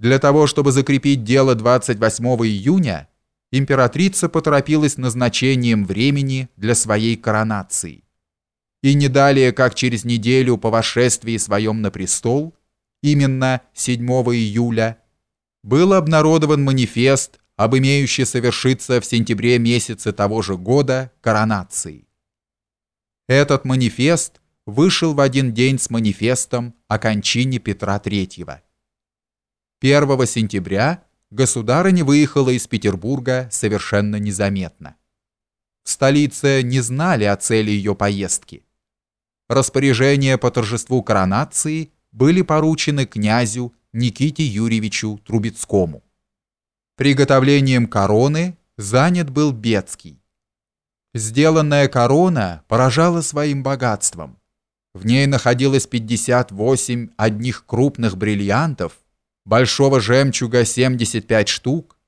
Для того, чтобы закрепить дело 28 июня, императрица поторопилась назначением времени для своей коронации. И не далее, как через неделю по восшествии своем на престол, именно 7 июля, был обнародован манифест об имеющей совершиться в сентябре месяце того же года коронации. Этот манифест вышел в один день с манифестом о кончине Петра III. 1 сентября государыня выехала из Петербурга совершенно незаметно. В столице не знали о цели ее поездки. Распоряжения по торжеству коронации были поручены князю Никите Юрьевичу Трубецкому. Приготовлением короны занят был Бецкий. Сделанная корона поражала своим богатством. В ней находилось 58 одних крупных бриллиантов, большого жемчуга 75 штук.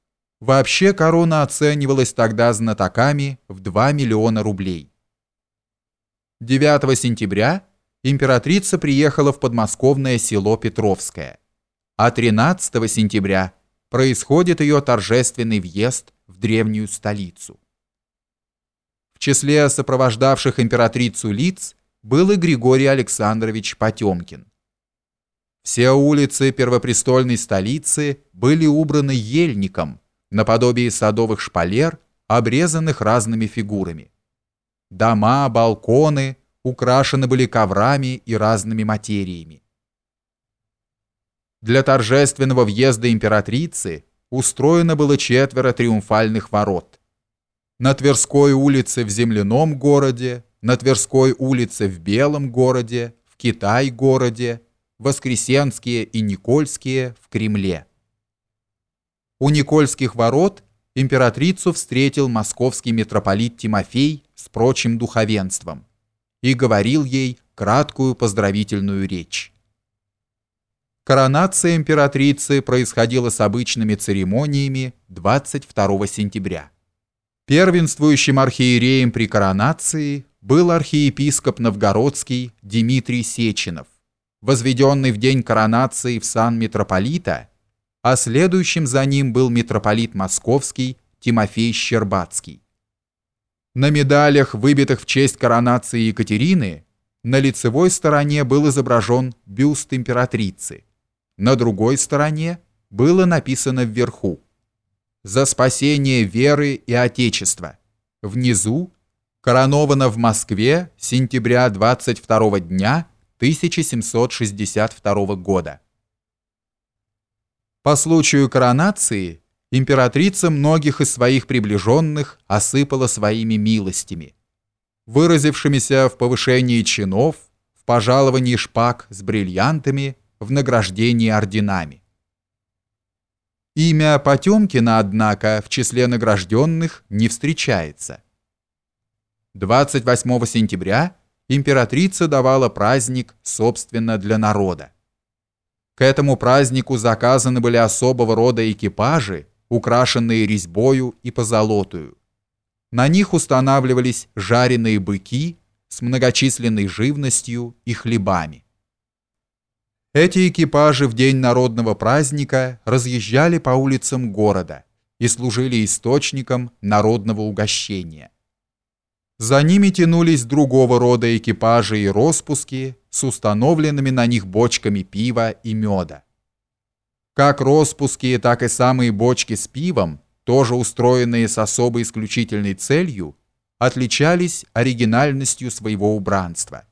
Вообще корона оценивалась тогда знатоками в 2 миллиона рублей. 9 сентября императрица приехала в подмосковное село Петровское, а 13 сентября происходит ее торжественный въезд в древнюю столицу. В числе сопровождавших императрицу лиц был и Григорий Александрович Потемкин. Все улицы первопрестольной столицы были убраны ельником, наподобие садовых шпалер, обрезанных разными фигурами. Дома, балконы украшены были коврами и разными материями. Для торжественного въезда императрицы устроено было четверо триумфальных ворот. На Тверской улице в Земляном городе, на Тверской улице в Белом городе, в Китай-городе, Воскресенские и Никольские в Кремле. У Никольских ворот императрицу встретил московский митрополит Тимофей с прочим духовенством и говорил ей краткую поздравительную речь. Коронация императрицы происходила с обычными церемониями 22 сентября. Первенствующим архиереем при коронации был архиепископ новгородский Дмитрий Сеченов, возведенный в день коронации в сан митрополита, а следующим за ним был митрополит московский Тимофей Щербацкий. На медалях, выбитых в честь коронации Екатерины, на лицевой стороне был изображен бюст императрицы, на другой стороне было написано вверху «За спасение веры и Отечества», внизу коронована в Москве сентября 22 дня 1762 года. По случаю коронации императрица многих из своих приближенных осыпала своими милостями, выразившимися в повышении чинов, в пожаловании шпаг с бриллиантами, в награждении орденами. Имя Потемкина, однако, в числе награжденных не встречается. 28 сентября императрица давала праздник, собственно, для народа. К этому празднику заказаны были особого рода экипажи, украшенные резьбою и позолотую. На них устанавливались жареные быки с многочисленной живностью и хлебами. Эти экипажи в день народного праздника разъезжали по улицам города и служили источником народного угощения. За ними тянулись другого рода экипажи и распуски с установленными на них бочками пива и меда. Как распуски, так и самые бочки с пивом, тоже устроенные с особой исключительной целью, отличались оригинальностью своего убранства.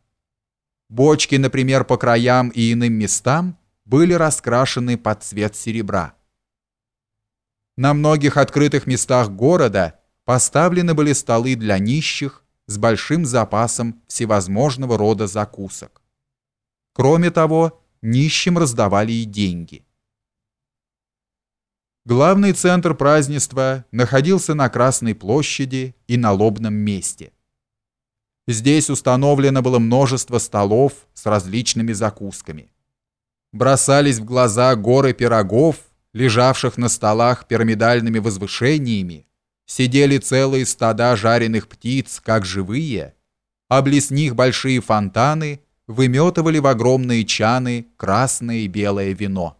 Бочки, например, по краям и иным местам были раскрашены под цвет серебра. На многих открытых местах города поставлены были столы для нищих с большим запасом всевозможного рода закусок. Кроме того, нищим раздавали и деньги. Главный центр празднества находился на Красной площади и на Лобном месте. Здесь установлено было множество столов с различными закусками. Бросались в глаза горы пирогов, лежавших на столах пирамидальными возвышениями, сидели целые стада жареных птиц, как живые, а близ них большие фонтаны выметывали в огромные чаны красное и белое вино.